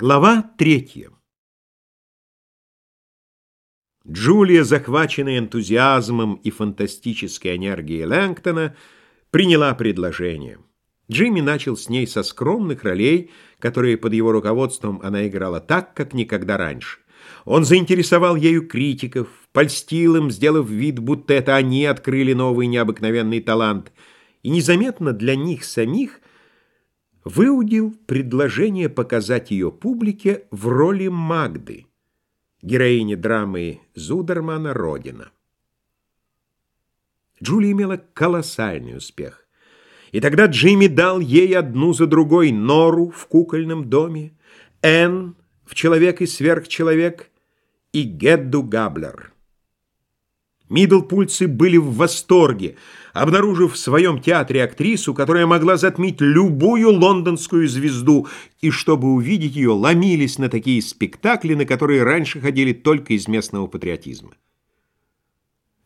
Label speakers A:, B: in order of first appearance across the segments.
A: Глава третья. Джулия, захваченная энтузиазмом и фантастической энергией Лэнгтона, приняла предложение. Джимми начал с ней со скромных ролей, которые под его руководством она играла так, как никогда раньше. Он заинтересовал ею критиков, польстил им, сделав вид, будто это они открыли новый необыкновенный талант, и незаметно для них самих – выудил предложение показать ее публике в роли Магды, героини драмы Зудермана «Родина». Джулия имела колоссальный успех. И тогда Джимми дал ей одну за другой Нору в кукольном доме, Энн в «Человек и сверхчеловек» и Гедду Габлер. Мидлпульцы были в восторге, обнаружив в своем театре актрису, которая могла затмить любую лондонскую звезду, и чтобы увидеть ее, ломились на такие спектакли, на которые раньше ходили только из местного патриотизма.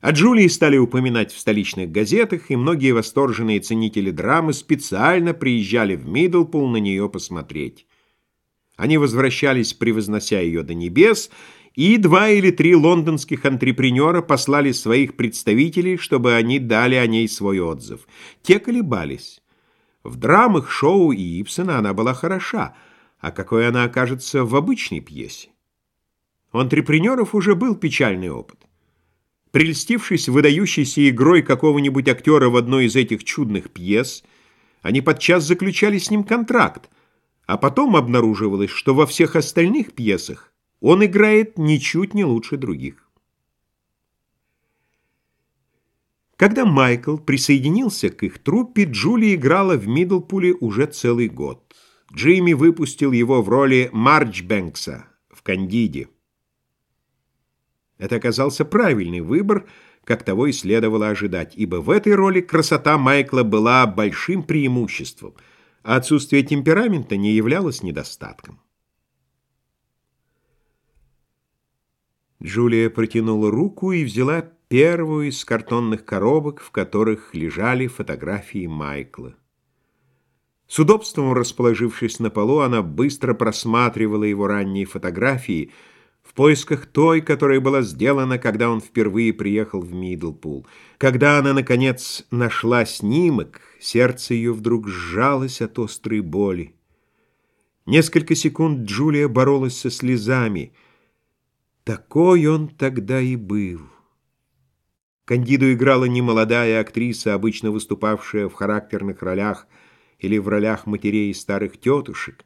A: О Джулии стали упоминать в столичных газетах, и многие восторженные ценители драмы специально приезжали в Мидлпул на нее посмотреть. Они возвращались, превознося ее до небес, и два или три лондонских антрепренера послали своих представителей, чтобы они дали о ней свой отзыв. Те колебались. В драмах, шоу и Ипсона она была хороша, а какой она окажется в обычной пьесе? У антрепренеров уже был печальный опыт. Прельстившись выдающейся игрой какого-нибудь актера в одной из этих чудных пьес, они подчас заключали с ним контракт, а потом обнаруживалось, что во всех остальных пьесах он играет ничуть не лучше других. Когда Майкл присоединился к их труппе, Джулия играла в Мидлпуле уже целый год. Джимми выпустил его в роли Марчбэнкса в «Кандиде». Это оказался правильный выбор, как того и следовало ожидать, ибо в этой роли красота Майкла была большим преимуществом, а отсутствие темперамента не являлось недостатком. Джулия протянула руку и взяла первую из картонных коробок, в которых лежали фотографии Майкла. С удобством расположившись на полу, она быстро просматривала его ранние фотографии в поисках той, которая была сделана, когда он впервые приехал в Мидлпул. Когда она, наконец, нашла снимок, сердце ее вдруг сжалось от острой боли. Несколько секунд Джулия боролась со слезами — такой он тогда и был. Кандиду играла немолодая актриса, обычно выступавшая в характерных ролях или в ролях матерей и старых тетушек,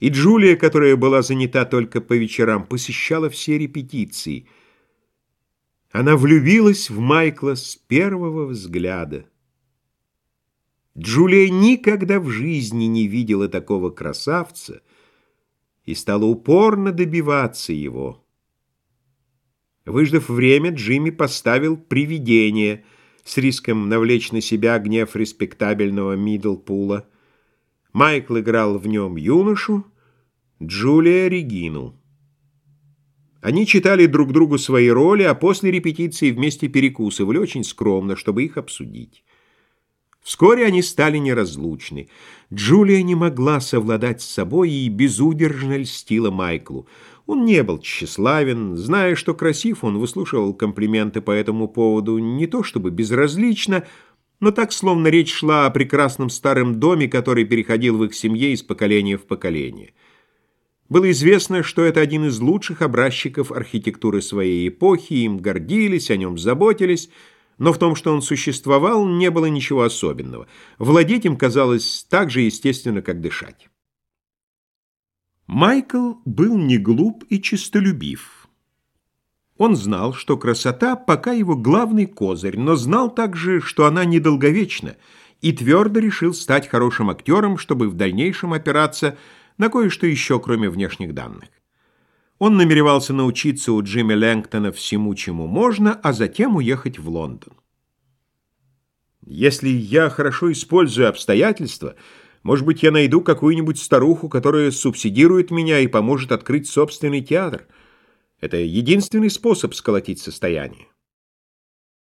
A: и Джулия, которая была занята только по вечерам, посещала все репетиции. Она влюбилась в Майкла с первого взгляда. Джулия никогда в жизни не видела такого красавца и стала упорно добиваться его. Выждав время, Джимми поставил «Привидение» с риском навлечь на себя гнев респектабельного Мидлпула. Майкл играл в нем юношу, Джулия — Регину. Они читали друг другу свои роли, а после репетиции вместе перекусывали очень скромно, чтобы их обсудить. Вскоре они стали неразлучны. Джулия не могла совладать с собой и безудержно льстила Майклу — он не был тщеславен, зная, что красив, он выслушивал комплименты по этому поводу не то чтобы безразлично, но так, словно речь шла о прекрасном старом доме, который переходил в их семье из поколения в поколение. Было известно, что это один из лучших образчиков архитектуры своей эпохи, им гордились, о нем заботились, но в том, что он существовал, не было ничего особенного. Владеть им казалось так же естественно, как дышать. Майкл был не глуп и честолюбив. Он знал, что красота пока его главный козырь, но знал также, что она недолговечна, и твердо решил стать хорошим актером, чтобы в дальнейшем опираться на кое-что еще, кроме внешних данных. Он намеревался научиться у Джимми Лэнгтона всему, чему можно, а затем уехать в Лондон. «Если я хорошо использую обстоятельства», может быть, я найду какую-нибудь старуху, которая субсидирует меня и поможет открыть собственный театр. Это единственный способ сколотить состояние.